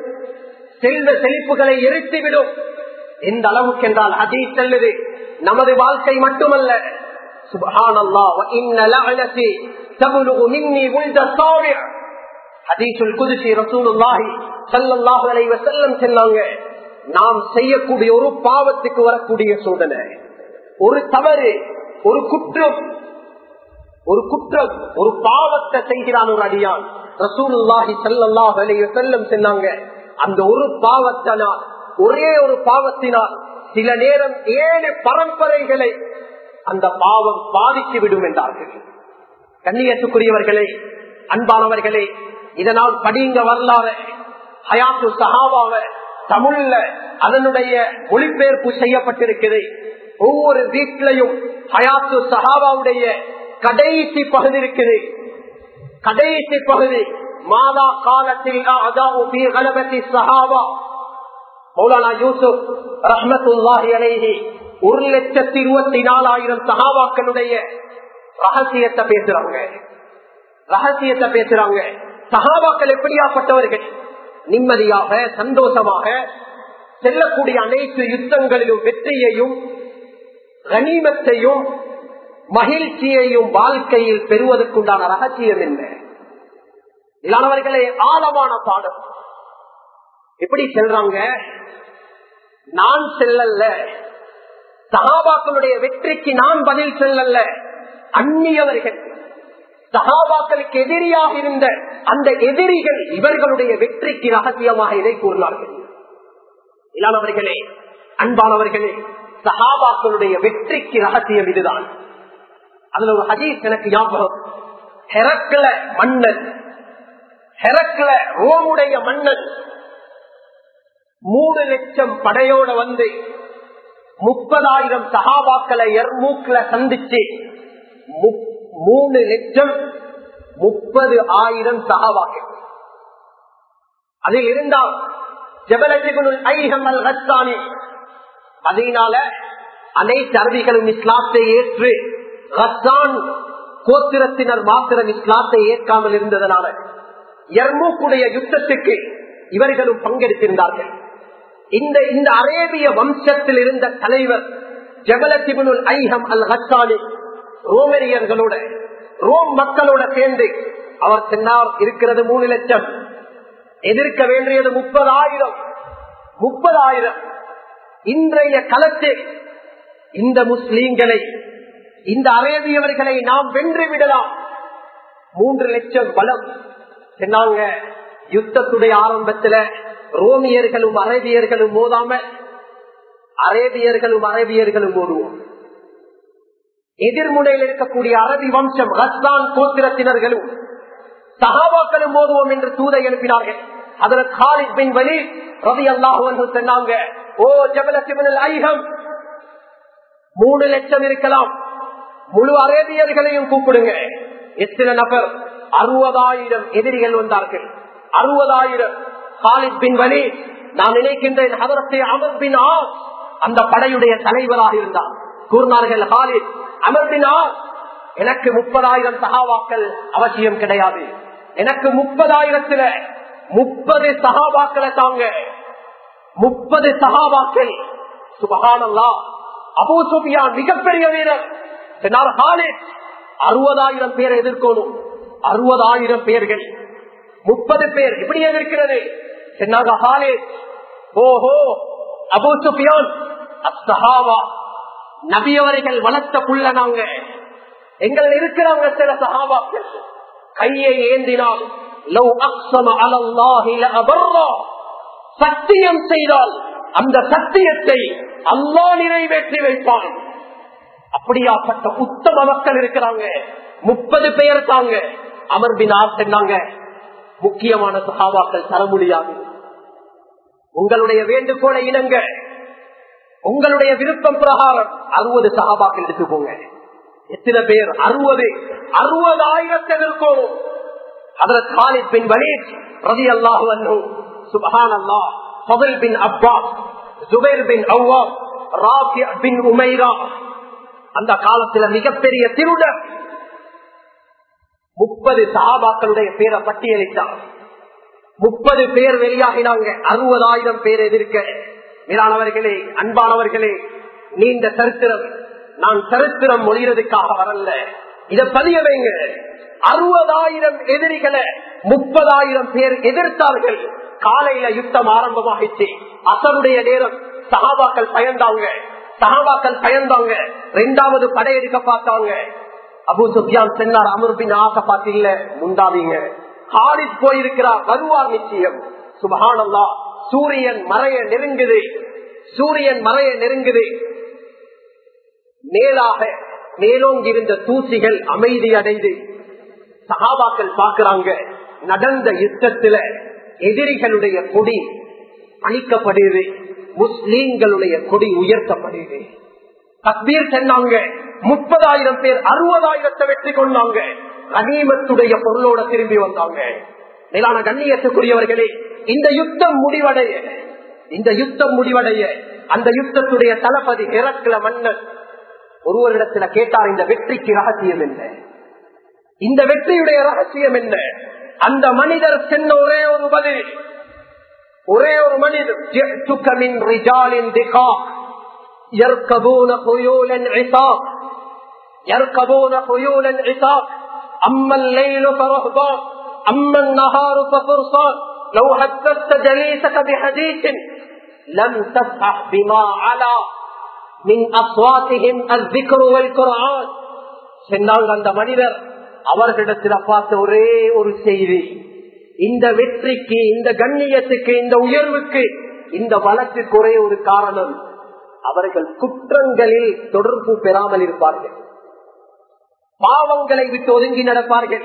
Speaker 1: செல்வ செழிப்புகளை எரித்துவிடும். எந்த அளவுக்கு என்றால் அதே செல்லுது நமது வாழ்க்கை மட்டுமல்ல. சுபஹானல்லா இன்ன லஅனதி தபலுகு மின்னி உல்த சாவி' ஹதீசுல் குதிசி ரசூலுல்லாஹி சல்லல்லாஹு அலைஹி வஸல்லம் சொன்னாங்க நாம் செய்யக்கூடிய ஒரு பாவத்துக்கு வரக்கூடிய சோதனை ஒரு தவறு ஒரு குற்றம் ஒரு குற்றம் ஒரு பாவத்தை செய்கிறான் ஒரு அடியான். ரசூலுல்லாஹி சல்லல்லாஹு அலைஹி வஸல்லம் சொன்னாங்க அந்த ஒரு பாவத்தினால் ஒரே ஒரு பாவத்தினால் சில நேரம் ஏழு பரம்பரைகளை அந்த பாவம் பாதித்து விடும் என்றார்கள். கண்ணியத்துக்குரியவர்களே அன்பானவர்களே இதனால் படிங்க வரலாறு. ஹயாத்து சஹாவாவ தமிழ்ல அதனுடைய மொழிபெயர்ப்பு செய்யப்பட்டிருக்கிறது. ஒவ்வொரு வீட்டிலையும் ஹயாத்து சஹாவாவுடைய கடைசி பகுதி இருக்குது. கடைசி பகுதி மாதா காலத்தில் அதாவது சஹாவா மௌலானா யூசுப் ரஹமத்துல்லாஹி அலைஹி ஒரு லட்சத்தி இருபத்தி நாலாயிரம் சகாபாக்களுடைய ரகசியத்தை பேசுறாங்க. ரகசியத்தை பேசுறாங்க. சகாபாக்கள் எப்படியாப்பட்டவர்கள்? நிம்மதியாக சந்தோஷமாக செல்லக்கூடிய அனைத்து யுத்தங்களிலும் வெற்றியையும் கனிமத்தையும் மகிழ்ச்சியையும் வாழ்க்கையில் பெறுவதற்குண்டான ரகசியம் என்ன? இல்லாதவர்களே ஆழமான பாடம். எப்படி செல்றாங்க? நான் செல்லல்ல. சகாபாக்களுடைய வெற்றிக்கு நான் பதில் செல்லல்ல. அந்நியவர்கள். சகாபாக்களுக்கு எதிரியாக இருந்த அந்த எதிரிகள் இவர்களுடைய வெற்றிக்கு ரகசியமாக இதை கூறினார்கள். இல்லாதவர்களே அன்பானவர்களே சகாபாக்களுடைய வெற்றிக்கு ரகசியம் இதுதான். அதுல ஒரு ஹதீஸ் எனக்கு ஞாபகம். ஹெரக்கல மன்னன் ஹெரக்கல ரோமுடைய மன்னன் மூணு லட்சம் படையோட வந்து முப்பதாயிரம் சகாபாக்களை எர்மூக்ல சந்திச்சு மூணு லட்சம் முப்பது ஆயிரம் சகாபாக்கள். அதில் இருந்தால் ஜபலத்திகுல் ஐகம் அல் ஹஸ்தானி அதனால அனைத்து அரபிகளும் இஸ்லாத்தை ஏற்று ரத்தான் கோத்திரத்தினர் மாத்திரம் இஸ்லாத்தை ஏற்காமல் இருந்ததனால எர்மூக்குடைய யுத்தத்துக்கு இவர்களும் பங்கெடுத்திருந்தார்கள். இந்த இந்த அரேபிய வம்சத்தில் இருந்த தலைவர் ஜபலத்திபுல் ஐஹம் அல் ஹத்தானி ரோமரியர்களோட ரோம் மக்களோட சேர்ந்து அவர் சென்னார் இருக்கிறது மூணு லட்சம். எதிர்க்க வேண்டியது முப்பதாயிரம். முப்பதாயிரம். இன்றைய களத்தில் இந்த முஸ்லீம்களை இந்த அரேபியவர்களை நாம் வென்று விடலாம். மூன்று லட்சம் பலம் சொன்னாங்க யுத்தத்துடைய ஆரம்பத்துல ரோமியர்களும் அரேபியர்களும் மோதாம அரேபியர்களும் அரேபியர்களும் மோதுவோம் எதிர்முனையில் இருக்கக்கூடிய அரபி வம்சம் ரஸ்தான் கோத்திரத்தினர்களும் சகாபாக்களும் மோதுவோம் என்று தூதை எழுப்பினார்கள். அதுல காலித் பின் வலி ரவி அல்லாஹ் சொன்னாங்க ஓ ஜபலத்திபுல் ஐகம் மூணு லட்சம் இருக்கலாம். முழு அரேபியர்களையும் கூப்பிடுங்க. எத்தனை நபர்? அறுபதாயிரம் எதிரிகள் வந்தார்கள். அறுபதாயிரம். காலித் பின் வலி நான் நினைக்கின்றேன் அதரத்தை அமர் பின் ஆ அந்த படையுடைய தலைவராக இருந்தார். கூறினார்கள் ஹாலித் அமர் எனக்கு முப்பதாயிரம் சகாவாக்கள் அவசியம் கிடையாது. எனக்கு முப்பதாயிரத்துல முப்பது சகாபாக்களை தாங்க. முப்பது சகாபாக்கள். சுபகானல்லா. அபூ சுபியான் மிகப்பெரிய வீரர். அறுபதாயிரம் பேரை எதிர்க்கணும். அறுபதாயிரம் பேர்கள். முப்பது பேர். இப்படி எதிர்க்கிறது சென்னாக ஹாலித். ஓஹோ. அபூ சுபியான் அஸ்தஹாவா நபியவர்கள் வளர்த்த புள்ள நாங்க எங்கள் இருக்கிறவங்க சில சகாபாக்கள். கையை ஏந்தினால் லவ் அக்ஸம அலல்லாஹி லஅபர்ரா. சத்தியம் செய்தால் அந்த சத்தியத்தை அல்லா நிறைவேற்றி வைப்பான். அப்படியாப்பட்ட உத்தம மக்கள் இருக்கிறாங்க. முப்பது பேர் தாங்க அமர்பின் ஆசன்னாங்க முக்கியமான சகாபாக்கள் தர முடியாது உங்களுடைய வேண்டுகோளை இனங்க உங்களுடைய விருப்பம் பிரகாரம் அறுபது சகாபாக்கள் எடுத்து போங்க எத்தனை பேர்? அறுபது. அறுபதாயிரத்தை இருக்கணும் அதற்கு காலித் பின் வலீத் ரதி அல்லாஹு சுபஹான் அல்லா ஃபதல் பின் அப்பா ஜுபேர் பின் அவ்வா ராஃபி பின் உமைரா. அந்த காலத்துல மிகப்பெரிய திருடர் முப்பது சகாபாக்களுடைய பேரை பட்டியலிட்டார் முப்பது பேர் வெளியாகினாங்க. அறுபதாயிரம் பேர் எதிர்க்க. மேலானவர்களே அன்பானவர்களே நீண்ட சரித்திரம். நான் சரித்திரம் மொழிகிறதுக்காக வரல. இத பதிய வைங்க. அறுபதாயிரம் எதிரிகளை முப்பதாயிரம் பேர் எதிர்த்தார்கள். காலையில யுத்தம் ஆரம்பமாகிச்சு. அசருடைய நேரம். சகாபாக்கள் பயந்தாங்க. சகாபாக்கள் பயந்தாங்க. ரெண்டாவது படையெடுக்க பார்த்தாங்க. அபு சுப்யான் சென்னார் அமர்பின் ஆசை பார்த்து இல்ல முண்டாதீங்க ஹாலித் போயிருக்கிறார். வருவார் நிச்சயம். சுபஹானல்லா சூரியன் மறைய நெருங்குது. சூரியன் மறைய நெருங்குது. மேலாக மேலோங்கி இருந்த தூசிகள் அமைதி அடைந்து சகாபாக்கள் பார்க்கிறாங்க. நடந்த யுத்தத்துல எதிரிகளுடைய கொடி அழிக்கப்படுது. முஸ்லீம்களுடைய கொடி உயர்த்தப்படுது. தக்பீர் சொன்னாங்க. முப்பதாயிரம் பேர் அறுபதாயிரத்தை வெற்றி கொண்டாங்க. கனிமத்துடைய பொருளோட திரும்பி வந்தாங்க. மேலான கண்ணியத்துக்குரியவர்களே இந்த யுத்தம் முடிவடைய. இந்த யுத்தம் முடிவடைய. அந்த யுத்தத்துடைய தளபதி இறக்கல மன்னன் ஒருவரிடத்துல கேட்டார் இந்த வெற்றிக்கு ரகசியம் என்ன? இந்த வெற்றியுடைய ரகசியம் என்ன? அந்த மனிதர் சென்ன ஒரே ஒரு பதில். ஒரே ஒரு மனிதர் அம்மன் அம்மன் ரிஜாலின் திகா يركبون خيولا عصاب يركبون خيولا عصاب أما الليل فرهبان أما النهار ففرصان لو حدثت جليسك بحديث لم تفح بما على من أصواتهم الذكر والقرآن சொன்னாங்க அந்த மனிதர் அவர்களிடத்தில் பார்த்த ஒரே ஒரு செய்தி இந்த வெற்றிக்கு இந்த கண்ணியத்துக்கு இந்த உயர்வுக்கு இந்த வழக்குக்கு ஒரே ஒரு காரணம் அவர்கள் குற்றங்களில் தொடர்பு பெறாமல் இருப்பார்கள் பாவங்களை விட்டு ஒதுங்கி நடப்பார்கள்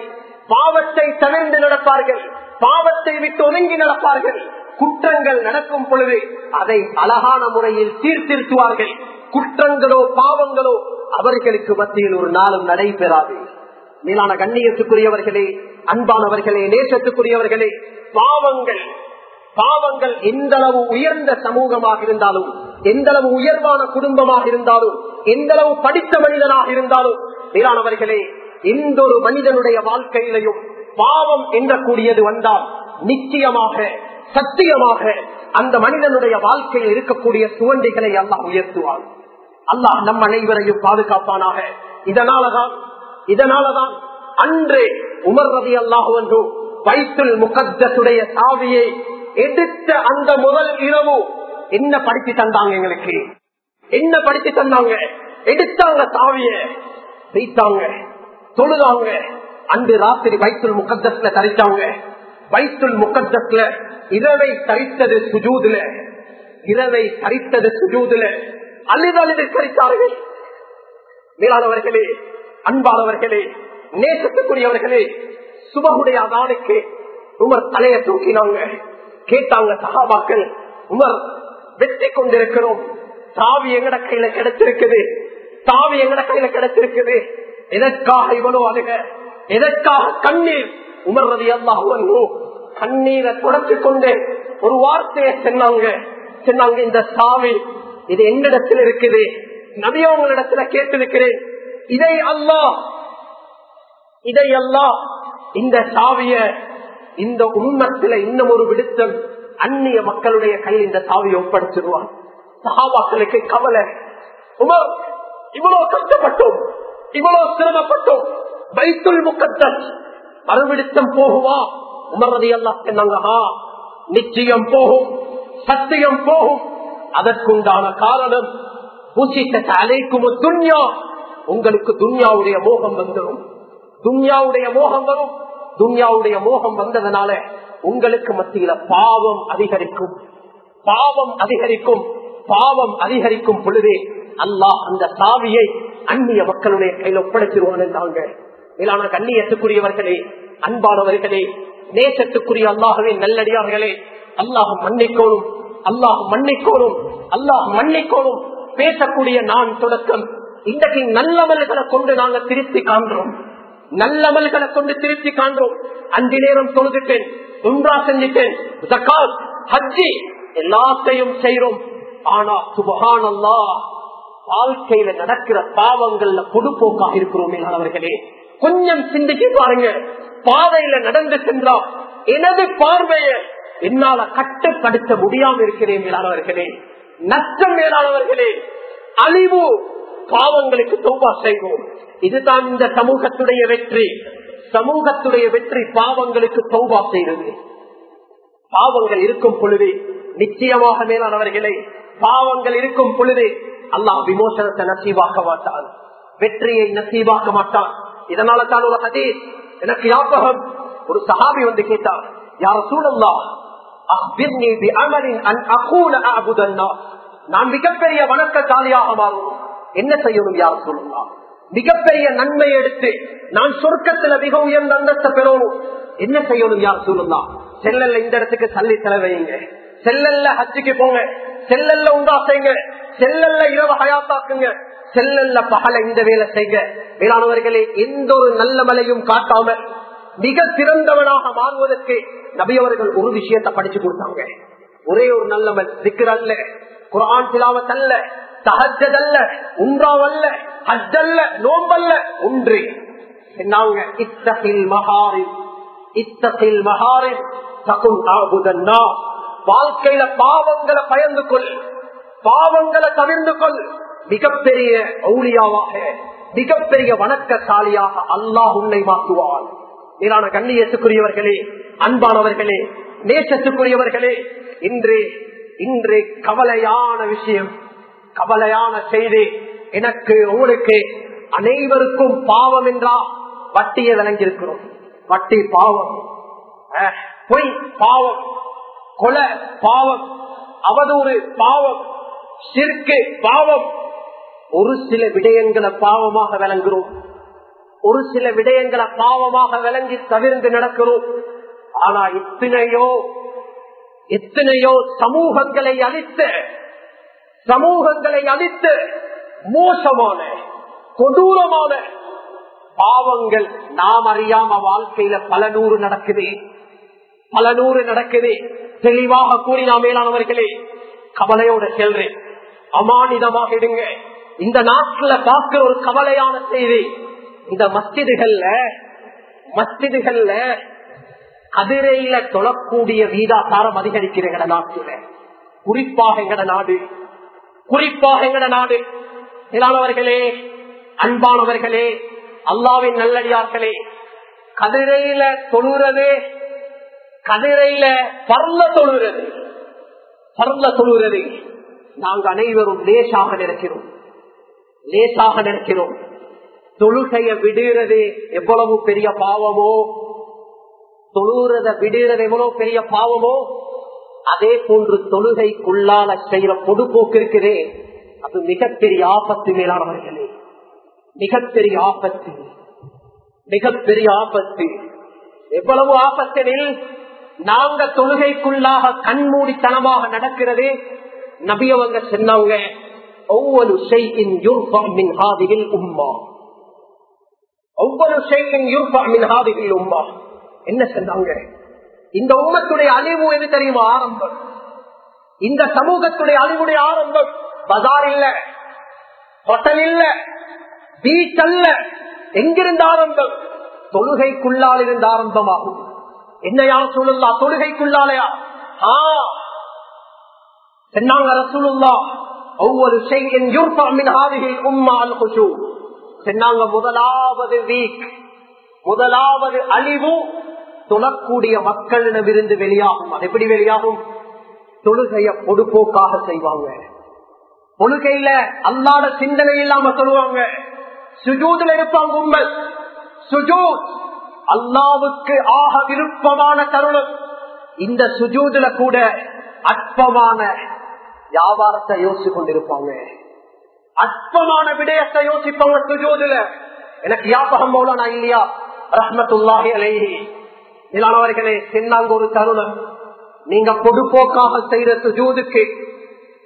Speaker 1: பாவத்தை தவிர்ந்து நடப்பார்கள் பாவத்தை விட்டு ஒதுங்கி நடப்பார்கள். குற்றங்கள் நடக்கும் பொழுது அதை அழகான முறையில் சீர்திருத்துவார்கள். குற்றங்களோ பாவங்களோ அவர்களுக்கு மத்தியில் ஒரு நாளும் நடைபெறாது. மேலான கண்ணியத்துக்குரியவர்களே அன்பானவர்களே நேசத்துக்குரியவர்களே பாவங்கள் பாவங்கள் எந்த அளவு உயர்ந்த சமூகமாக இருந்தாலும் எந்த அளவு உயர்வான குடும்பமாக இருந்தாலும் எந்த அளவு படித்த மனிதனாக இருந்தாலும் மேலானவர்களே எந்த ஒரு மனிதனுடைய வாழ்க்கையிலையும் பாவம் எண்ணக்கூடியது வந்தால் நிச்சயமாக சத்தியமாக அந்த மனிதனுடைய வாழ்க்கையில் இருக்கக்கூடிய சுவண்டிகளை அல்லாஹ் உயர்த்துவான். அல்லாஹ் நம் அனைவரையும் பாதுகாப்பானாக. இதனாலதான் இதனாலதான் அன்றே உமர் ரவி அல்லாஹ் என்று வைத்துல் முகத்துடைய சாவியை எடுத்த அந்த முதல் இரவு என்ன படிச்சு தந்தாங்க எங்களுக்கு? என்ன படிச்சு தந்தாங்க? எடுத்தாங்க சாவிய வைத்தாங்க தொழுதாங்க. அன்று ராத்திரி வைத்துல் முகத்தஸ்ல தரித்தாங்க வைத்துல் முகத்தஸ்ல இரவை தரித்தது சுஜூதுல. இரவை தரித்தது சுஜூதுல. அழுது தரித்தார்கள். மேலானவர்களே அன்பானவர்களே நேசத்துக்குரியவர்களே சுபகுடைய அதானுக்கு உமர் தலையை தூக்கினாங்க. கேட்டாங்க சகாபாக்கள் உமர் வெற்றி கொண்டிருக்கிறோம். தாவி எங்கட கையில கிடைச்சிருக்குது தாவி எங்கட கையில கிடைச்சிருக்குது எதற்காக இவ்வளவு அழுக? எதற்காக கண்ணீர்? உமர் ரதி கண்ணீரை தொடச்சு கொண்டு ஒரு வார்த்தையை சொன்னாங்க. சொன்னாங்க இந்த சாவி இது எங்களிடத்தில் இருக்குது. நபியவங்களிடத்துல கேட்டிருக்கிறேன். இதை அல்லாஹ இதை அல்லா இந்த சாவிய இந்த உண்மத்தில இன்னும் ஒரு விடுத்தம் அந்நிய மக்களுடைய கையில் இந்த சாவியை ஒப்படைச்சிருவான் சகாபாக்களுக்கு கவலை. உமர் இவ்வளவு கஷ்டப்பட்டோம். இவ்வளவு சிரமப்பட்டோம். பைத்துல் முக்கத்தல் மறுவிடுத்தம் போகுவா உமரதி எல்லாம் என்னங்கஹா நிச்சயம் போகும் சத்தியம் போகும். அதற்குண்டான காரணம் அலைக்கும் துன்யா. உங்களுக்கு துன்யாவுடைய மோகம் வந்துடும் துன்யாவுடைய மோகம் வரும். துன்யாவுடைய மோகம் வந்ததுனால உங்களுக்கு மத்தியில பாவம் அதிகரிக்கும். பாவம் அதிகரிக்கும். பாவம் அதிகரிக்கும் பொழுதே அல்லாஹ் அந்த சாவியை அந்நிய மக்களுடைய கையில் ஒப்படைத்திருவான் என்றாங்க. மேலான கண்ணியத்துக்குரியவர்களே அன்பானவர்களே நேசத்துக்குரிய அல்லாகவே நல்லடியார்களே அல்லாஹ் மன்னிக்கோணும் அல்லாஹ் மன்னிக்கோணும் அல்லாஹ் மன்னிக்கோணும் பேசக்கூடிய நான் தொடக்கம் இன்றைக்கு நல்லமல்களை கொண்டு நாங்க திருப்தி காண்றோம் நல்லமல்களை கொண்டு திருத்தி காண்றோம் அஞ்சு நேரம் தொழுதுட்டேன் உம்ரா செஞ்சுட்டேன் ஜக்காத் ஹஜ்ஜி எல்லாத்தையும் செய்யறோம் ஆனா சுபகான் அல்லா வாழ்க்கையில நடக்கிற பாவங்கள்ல பொதுப்போக்காக இருக்கிறோம் அவர்களே கொஞ்சம் சிந்திச்சு பாருங்க. பாதையில நடந்து சென்றா எனது பார்வைய என்னால கட்டுப்படுத்த முடியாம இருக்கிறேன் மேலானவர்களே. நஷ்டம் மேலானவர்களே அழிவு பாவங்களுக்கு தோபா செய்வோம். இதுதான் இந்த சமூகத்துடைய வெற்றி. சமூகத்துடைய வெற்றி பாவங்களுக்கு தௌபா செய்வது. பாவங்கள் இருக்கும் பொழுது நிச்சயமாக மேலானவர்களே பாவங்கள் இருக்கும் பொழுது அல்லாஹ் விமோசனத்தை நசீவாக்க மாட்டான். வெற்றியை நசீவாக்க மாட்டான். இதனால தான் ஒரு ஹதீஸ். எனக்கு ஞாபகம்? ஒரு சஹாபி வந்து கேட்டார் யார் சூழல்லா நான் மிகப்பெரிய வணக்கசாலியாக மாறும் என்ன செய்யணும் யார் சொல்லலாம் மிகப்பெரிய நன்மை எடுத்து நான் சொர்க்கத்துல மிக உயர்ந்த அந்தஸ்தை பெறணும். என்ன செய்யணும் யார் சொல்லலாம் செல்லல்ல இந்த இடத்துக்கு சல்லி செலவையுங்க. செல்லல்ல ஹஜ்ஜுக்கு போங்க. செல்லல்ல உண்டா செய்யுங்க செல்லல்ல இரவு ஹயாத்தாக்குங்க. செல்லல்ல பகல இந்த வேலை செய்ய மேலானவர்களே எந்த ஒரு நல்ல மலையும் காட்டாம மிக சிறந்தவனாக மாறுவதற்கு நபியவர்கள் ஒரு விஷயத்தை படிச்சு கொடுத்தாங்க. ஒரே ஒரு நல்லவன் திக்கர் அல்ல குரான் திலாவத் அல்ல தஹஜத் அல்ல உம்ராவல்ல ஹஜ்ஜல்ல நோம்பல்ல ஒன்று. என்னாங்க? இத்தகில் மகாரி இத்தகில் மகாரி தகும் ஆபுதன்னா. வாழ்க்கையில பாவங்களை பயந்து கொள் பாவங்களை தவிர்ந்து கொள். மிகப்பெரிய ஔலியாவாக மிகப்பெரிய வணக்கசாலியாக அல்லாஹ் உன்னை மாற்றுவான். மேலான கண்ணியத்துக்குரியவர்களே அன்பானவர்களே நேசத்துக்குரியவர்களே இன்று இன்று கவலையான விஷயம் கவலையான செய்தி. எனக்கு உங்களுக்கு அனைவருக்கும் பாவம் என்றா வட்டியை விளங்கியிருக்கிறோம் வட்டி பாவம். அஹ், பொய் பாவம். கொலை பாவம். அவதூறு பாவம். சிற்கு பாவம். ஒரு சில விடயங்களை பாவமாக விளங்குறோம். ஒரு சில விடயங்களை பாவமாக விளங்கி தவிர்த்து நடக்கிறோம். ஆனா இத்தனையோ எத்தனையோ சமூகங்களை அழித்து சமூகங்களை அழித்து மோசமான கொடூரமான பாவங்கள் நாம் அறியாம வாழ்க்கையில பல நூறு நடக்குது. பல நூறு நடக்குது. தெளிவாக கூறினா மேலானவர்களே கவலையோட செல்றேன். அமானிதமாக இடுங்க இந்த நாட்டுல பார்க்கிற ஒரு கவலையான செய்தி. இந்த மஸ்திதுகள்ல மஸ்திதுகள்ல கதிரையில தொழக்கூடிய வீதாசாரம் அதிகரிக்கிற எங்கட நாட்டுல. குறிப்பாக எங்கட நாடு. குறிப்பாக எங்கட நாடு. மேலானவர்களே அன்பானவர்களே அல்லாவின் நல்லடியார்களே கதிரையில தொழுறது கதிரையில பரல தொழுறது பரல தொழுறது நாங்கள் அனைவரும் லேசாக நினைக்கிறோம். லேசாக நினைக்கிறோம். தொழுகைய விடுகிறது எவ்வளவு பெரிய பாவமோ? தொழுகிறத விடுகிறது எவ்வளவு பெரிய பாவமோ? அதே போன்று தொழுகைக்குள்ளால செய்யற பொதுப்போக்கு இருக்குதே. அது மிகப்பெரிய ஆபத்து மேலானவர்களே. மிகப்பெரிய ஆபத்து. மிகப்பெரிய ஆபத்து. எவ்வளவு ஆபத்தெனில் நாங்க தொழுகைக்குள்ளாக கண்மூடித்தனமாக நடக்கிறது? நபியவங்க சொன்னவங்க ஒவ்வொரு செய்யின் மின் ஹாதியில் உம்மா ஒவ்வொரு செய்யின் மின் ஹாதியில் உம்மா என்ன சொன்னாங்க இந்த உம்மத்துடைய அழிவு எது தெரியுமா ஆரம்பம் இந்த சமூகத்துடைய அழிவுடைய ஆரம்பம் பஜார் இல்ல ஹோட்டல் இல்ல பீச் அல்ல எங்கிருந்து ஆரம்பம் தொழுகைக்குள்ளால் இருந்த ஆரம்பமாகும் என்னையா சொல்லுல்லா தொழுகைக்குள்ளாலையா ஆ சொன்னாங்க ரசூலுல்லா ஒவ்வொரு செய்யின் உம்மால் குஷு சொன்னாங்க முதலாவது வீக் முதலாவது அழிவு தொழக்கூடிய மக்களிடமிருந்து வெளியாகும். அது எப்படி வெளியாகும்? தொழுகைய பொடுப்போக்காக செய்வாங்க. தொழுகையில அல்லாத சிந்தனை இல்லாம சொல்லுவாங்க. சுஜூதுல இருப்பாங்க உண்மை சுஜூத் அல்லாவுக்கு ஆக விருப்பமான தருணம். இந்த சுஜூதுல கூட அற்பமான வியாபாரத்தை யோசிச்சு கொண்டிருப்பாங்க அற்பமான விடயத்தை யோசிப்பாங்க சுஜூதுல. எனக்கு ஞாபகம் மௌலானா இல்லையா ரஹ்மத்துல்லாஹி அலைஹி. இல்லாதவர்களே சின்னாங்க ஒரு தருணம். நீங்க பொடுப்போக்காக செய்யற சுஜூதுக்கு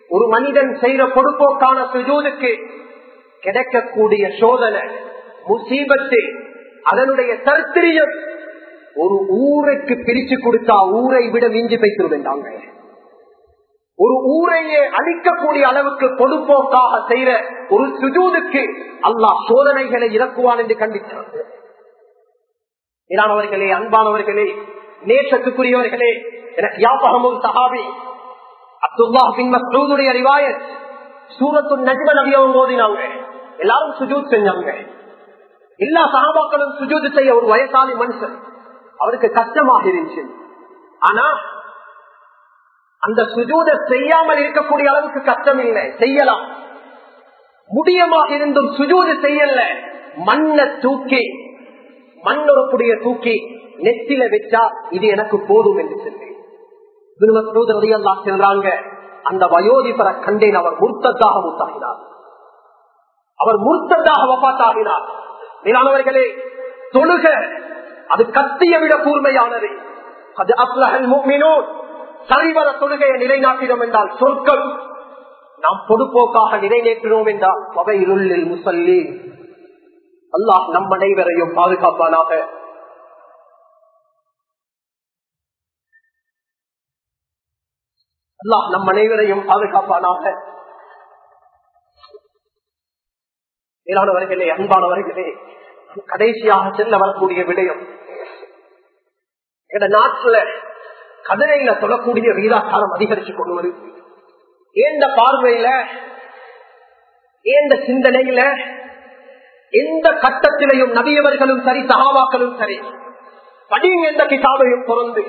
Speaker 1: ஒரு மனிதன் செய்யற பொடுப்போக்கான சுஜூதுக்கு கிடைக்கக்கூடிய சோதனை முசீபத்து அதனுடைய தர்த்திரியம் ஒரு ஊருக்கு பிரிச்சு கொடுத்தா ஊரை விட மிஞ்சி வைத்திருந்தாங்க ஒரு ஊரையே அழிக்கக்கூடிய அளவுக்கு பொதுப்போக்காக செய்யற ஒரு சுஜூதுக்கு அல்லாஹ் சோதனைகளை இறக்குவான் என்று கண்டித்தார் இரானவர்களே அன்பானவர்களே நேசத்துக்குரியவர்களே எனக்கு யாபகமும் சஹாபி அப்துல்லா பின் மசூதுடைய அறிவாயர் சூரத்து நஜ்ம நபியவும் போதினாங்க எல்லாரும் சுஜூத் செஞ்சாங்க. எல்லா சகாபாக்களும் சுஜூத் செய்ய ஒரு வயசாளி மனுஷன். அவருக்கு கஷ்டமாக இருந்துச்சு. ஆனா அந்த சுஜூத செய்யாமல் இருக்கக்கூடிய அளவுக்கு கஷ்டம் இல்லை. செய்யலாம். முடியமாக இருந்தும் சுஜூது செய்யல மண்ணை தூக்கி மண்ணொருப்புடைய தூக்கி நெத்தில வச்சா இது எனக்கு போதும் என்று சொல்லி. சென்றாங்க அந்த வயோதிபரை கண்டேன். அவர் முர்த்ததாக முத்தாகினார் அவர் முர்த்ததாக வப்பாத்தாகினார். மேலானவர்களே தொழுக. அது கத்திய விட கூர்மையானது. அது அப்லஹல் மீனோன் தலைவர தொழுகையை நிலைநாட்டினோம் என்றால் சொற்கள் நாம் பொதுப்போக்காக நிறைவேற்றினோம் என்றால் வகையிருளில் முசல்லி அல்லாஹ் நம் அனைவரையும் பாதுகாப்பானாக. அல்லாஹ் நம் அனைவரையும் பாதுகாப்பானாக. மேலானவர்களே அன்பானவர்களே கடைசியாக செல்ல வரக்கூடிய விடயம் எங்க நாட்டுல கதிரையில சொல்லக்கூடிய வீராசாரம் அதிகரிச்சு கொண்டு வருது ஏந்த பார்வையில ஏந்த சிந்தனையில எந்த கட்டத்திலையும் நபியவர்களும் சரி சகாவாக்களும் சரி படியும் எந்த கிதாபையும் பொறந்து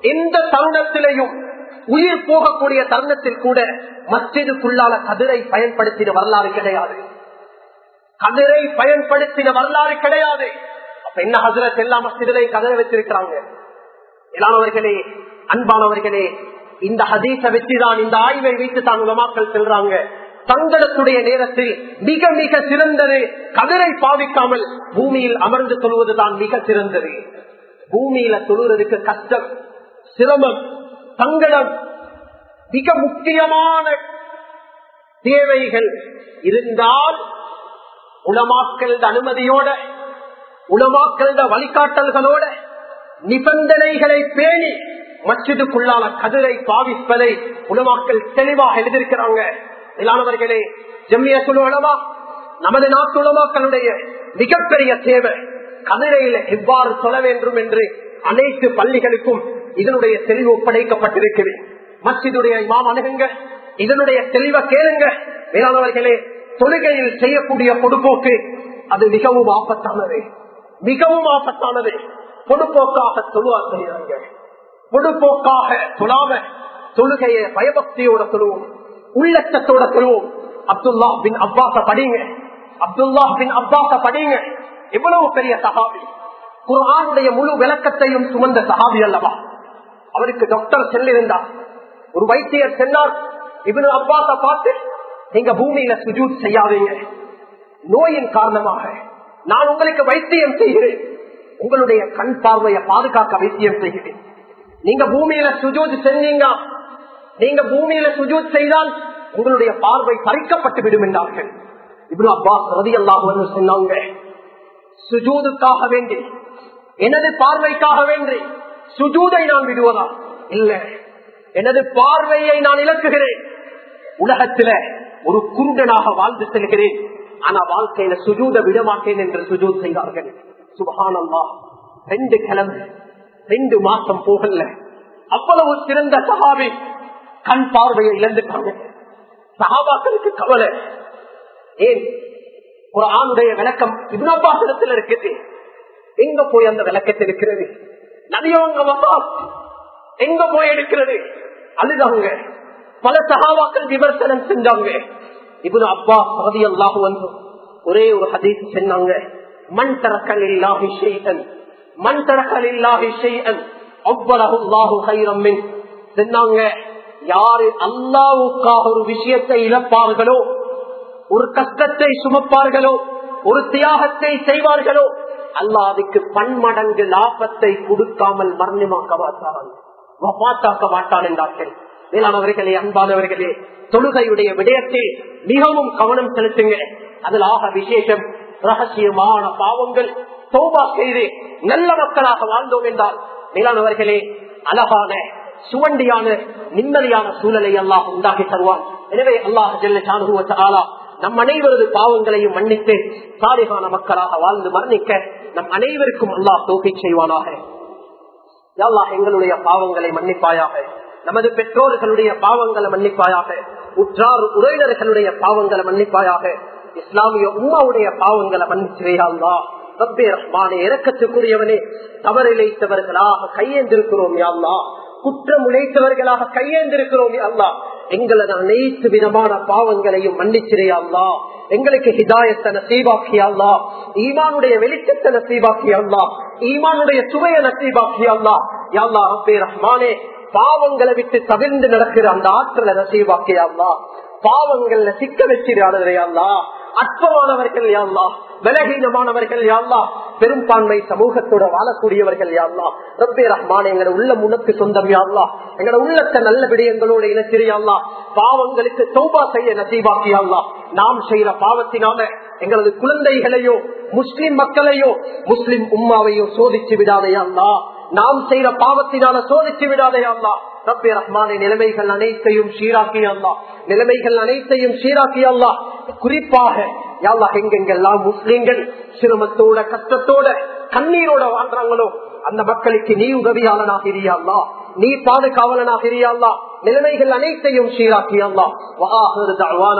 Speaker 1: எந்த தருணத்திலையும் உயிர் போகக்கூடிய தருணத்தில் கூட மஸ்ஜிதுக்குள்ளான கதிரை பயன்படுத்தின வரலாறு கிடையாது. கதிரை பயன்படுத்தின வரலாறு கிடையாது. அப்ப என்ன ஹசரத் எல்லா மஸ்ஜிதிலையும் கதிரை வச்சிருக்கிறாங்க? இல்லாதவர்களே அன்பானவர்களே இந்த ஹதீச வச்சுதான் இந்த ஆய்வை வைத்து தான் உலமாக்கள் செல்றாங்க. தங்களுடைய நேரத்தில் மிக மிக சிறந்தது கதிரை பாவிக்காமல் பூமியில் அமர்ந்து தொழுவதுதான் மிக சிறந்தது. பூமியில தொழுவதற்கு கஷ்டம் சிரமம் சங்கடம் மிக முக்கியமான தேவைகள் இருந்தால் உளமாக்கள அனுமதியோட உளமாக்கள வழிகாட்டல்களோட நிபந்தனைகளை பேணி மச்சிதுக்குள்ளான கதிரை பாவிப்பதை உலமாக்கள் தெளிவாக எழுதியிருக்கிறாங்க. இல்லாதவர்களே ஜம்மிய உலமா நமது நாட்டு உலமாக்களுடைய மிகப்பெரிய தேவை கதிரையில எவ்வாறு சொல்ல வேண்டும் என்று அனைத்து பள்ளிகளுக்கும் இதனுடைய தெளிவு ஒப்படைக்கப்பட்டிருக்கிறது. மஸ்ஜிதுடைய இமாம் அணுகுங்க இதனுடைய தெளிவை கேளுங்க. மேலானவர்களே தொழுகையில் செய்யக்கூடிய பொதுப்போக்கு அது மிகவும் ஆபத்தானது. மிகவும் ஆபத்தானது. பொதுப்போக்காக தொழுவார் செய்கிறார்கள் பொதுப்போக்காக சொல்லாம தொழுகையை பயபக்தியோட சொல்லுவோம் உள்ளச்சத்தோட சொல்லுவோம் அப்துல்லா பின் அப்பாச படிங்க. அப்துல்லா பின் அப்பாச படிங்க. எவ்வளவு பெரிய சகாபி குரானுடைய முழு விளக்கத்தையும் சுமந்த சகாபி அல்லவா? அவருக்கு டாக்டர் செல்லிருந்தார் ஒரு வைத்தியர் சென்றார். இவனு அப்பாச பார்த்து நீங்க பூமியில சுஜூத் செய்யாதீங்க. நோயின் காரணமாக நான் உங்களுக்கு வைத்தியம் செய்கிறேன். உங்களுடைய கண் பார்வையை பாதுகாக்க வைத்தியம் செய்கிறேன். நீங்க பூமியில சுஜூத் செஞ்சீங்க. நீங்க பூமியில சுஜூத் செய்தால் உங்களுடைய பார்வை பறிக்கப்பட்டு விடும் என்றார்கள். இவ்வளவு அப்பாஸ் ரதி அல்லாஹ் சொன்னாங்க சுஜூதுக்காக வேண்டி எனது பார்வைக்காக வேண்டி சுஜூதை நான் விடுவதா? இல்ல எனது பார்வையை நான் இழக்குகிறேன். உலகத்தில ஒரு குருடனாக வாழ்ந்து செல்கிறேன். ஆனா வாழ்க்கையில சுஜூத விடமாட்டேன் என்று சுஜூத் செய்தார்கள். சுபகானந்தா ரெண்டு கிழமை ரெண்டு மாசம் போகல. அவ்வளவு சிறந்த சகாபி கண் பார்வையை இழந்துட்டாங்க. சகாபாக்களுக்கு கவலை. ஏன்? ஒரு ஆணுடைய விளக்கம் இப்னபாசனத்தில் இருக்குது. எங்க போய் அந்த விளக்கத்தில் இருக்கிறது நதியவங்க வந்தா எங்க போய் எடுக்கிறது? அழுதாங்க. பல சகாபாக்கள் விமர்சனம் செஞ்சாங்க. இவனு அப்பா பகுதி அல்லாஹ் வந்து ஒரே ஒரு ஹதீஸ் சொன்னாங்க. மண் தரக்கல் இல்லாஹி மண் தரக்கல் இல்லாஹி அவ்வளவு அல்லாஹு ஹைரம்மின் சொன்னாங்க யாரு அல்லாவுக்காக ஒரு விஷயத்தை இழப்பார்களோ ஒரு கஷ்டத்தை சுமப்பார்களோ ஒரு தியாகத்தை செய்வார்களோ அல்லாஹ் அதுக்கு பன்மடங்கு லாபத்தை கொடுக்காமல் மரணிமாக்க மாட்டார்கள் வபாத்தாக்க மாட்டான் என்றார்கள் மேலானவர்களே அன்பானவர்களே தொழுகையுடைய விடயத்தில் மிகவும் கவனம் செலுத்துங்க அதில் ஆக விசேஷம் ரகசியமான பாவங்கள் சோபா செய்து நல்ல மக்களாக வாழ்ந்தோம் என்றால் மேலானவர்களே அழகான சுவண்டியான நிம்மதியான சூழலை அல்லாஹ் உண்டாக்கி தருவான். எனவே அல்லாஹ் ஜெல்ல நம் அனைவரது பாவங்களையும் மன்னித்து சாலிகான மக்களாக வாழ்ந்து மரணிக்க நம் அனைவருக்கும் அல்லாஹ் தோகை செய்வானாக. அல்லாஹ் எங்களுடைய பாவங்களை மன்னிப்பாயாக நமது பெற்றோர்களுடைய பாவங்களை மன்னிப்பாயாக உற்றார் உறவினர்களுடைய பாவங்களை மன்னிப்பாயாக இஸ்லாமிய உமாவுடைய பாவங்களை மன்னிச்சுவையாங்களா ரப்பே ரஹ்மானே இறக்கத்துக்குரியவனே தவறிழைத்தவர்களாக கையேந்திருக்கிறோம் யாழ்லா குற்றம் உழைத்தவர்களாக கையேந்திருக்கிறோம் யாழ்லா எங்களது அனைத்து விதமான பாவங்களையும் மன்னிச்சிரையாள்லா எங்களுக்கு ஹிதாயத்தை நசீபாக்கியல்லா ஈமானுடைய வெளிச்சத்தை நசீபாக்கியல்லா ஈமானுடைய சுவைய நசீபாக்கியல்லா யாழ்லா ரப்பே ரஹ்மானே பாவங்களை விட்டு தவிர்ந்து நடக்கிற அந்த ஆற்றலை நசீபாக்கியல்லா பாவங்கள்ல சிக்க வச்சிடாதவையல்லா அற்பமானவர்கள் யாழ்லா பலகீனமானவர்கள் யாழ்லா பெரும்பான்மை சமூகத்தோட வாழக்கூடியவர்கள் யாழ்லா ரப்பே ரஹ்மான் எங்களை உள்ள முனக்கு சொந்தம் யாழ்லா எங்களோட உள்ளத்தை நல்ல விடயங்களோட இனச்சிறியாள்லா பாவங்களுக்கு சௌபா செய்ய நசீபாக்கியாள்லா நாம் செய்யற பாவத்தினால எங்களது குழந்தைகளையோ முஸ்லிம் மக்களையோ முஸ்லிம் உம்மாவையோ சோதிச்சு விடாதையாள்லா நாம் செய்யற பாவத்தினால சோதிச்சு விடாதையாள்லா ரப்பே ரஹ்மானை நிலைமைகள் அனைத்தையும் சீராக்கியல்லா நிலைமைகள் அனைத்தையும் சீராக்கியல்லா குறிப்பாக யாழ்லா எங்கெங்கெல்லாம் முஸ்லீம்கள் சிரமத்தோட கஷ்டத்தோட கண்ணீரோட வாழ்றாங்களோ அந்த மக்களுக்கு நீ உதவியாளனாக இரியாள்லா நீ பாதுகாவலனாக இரியாள்லா நிலைமைகள் அனைத்தையும் சீராக்கியல்லா